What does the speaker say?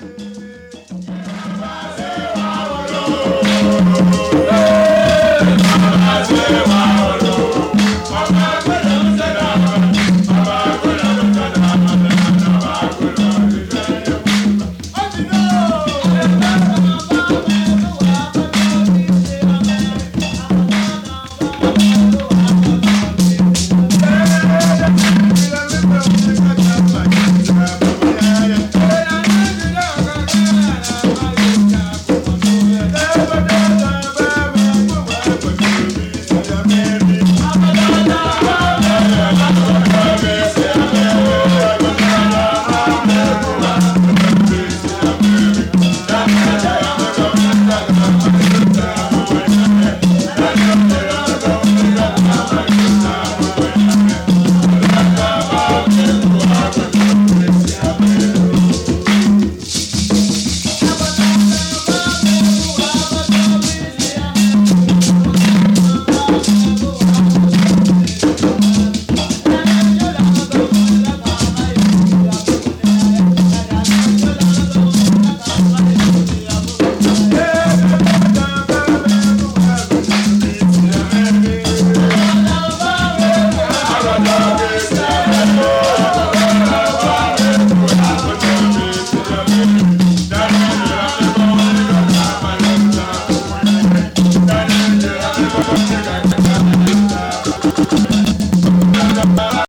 Bye. Bravo!